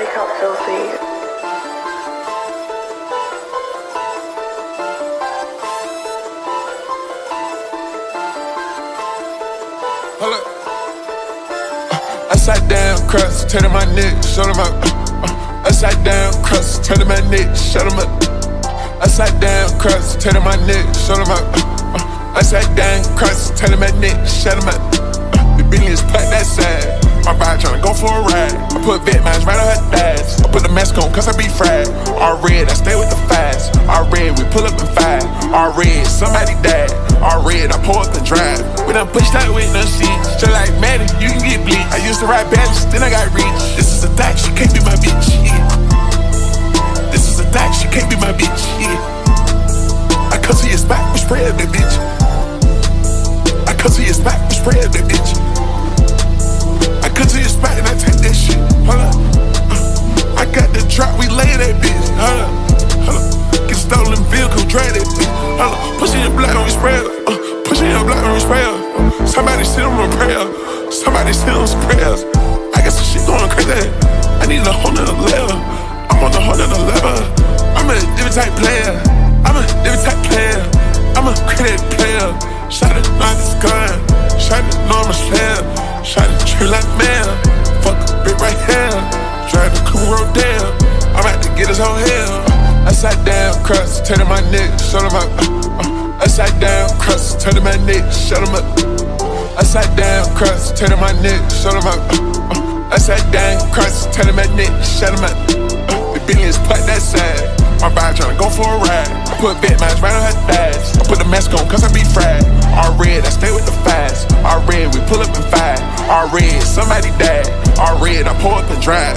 Wake up, filthy. Upside down crust, turn my neck, shut them up. Uh, upside down crust, turn my neck, shut them up. Upside down crust, turn my neck, show them up. Upside down crust, turn my neck, shut them up. The billions put that side. My bride tryna go for a ride. I put vet right on her thighs. I put the mask on cause I be fried. All red, I stay with the fast. All red, we pull up and five. All red, somebody died. All red, I pull up and drive. We done pushed out with no seats. Just like Maddie, you can get bleached. I used to ride balance, then I got reach. This is a thot, she can't be my bitch. Yeah. This is a thot, she can't be my bitch. Yeah. I come to your spot, we spray that bitch. I come to your spot, we spray that bitch. On spray her. Uh, pushing your block on we somebody send them a prayer. Somebody send them some prayers. I got some shit going crazy. I need a whole nother level. I'm on a whole nother level. I'm a different type player. I'm a different type player. I'm a credit player. Shot it, not this gun. Shot it, no, I'm slayer. Shot it, true like man. Fuck a bit right here. Drive the cool road down. I'm about to get his whole hell. I sat down, crust, turn my neck, him up. Uh, uh, upside down, crust, turn my neck, shut him up. Upside down, crust, turn my neck, shut him up. Upside down, crust, turn my neck, shut him up. The billions put that side. My vibe tryna go for a ride. I put vet mines right on her thighs. I put the mask on cause I be fried. All red, I stay with the fast. All red, we pull up and five. All red, somebody died. All red, I pull up and drive.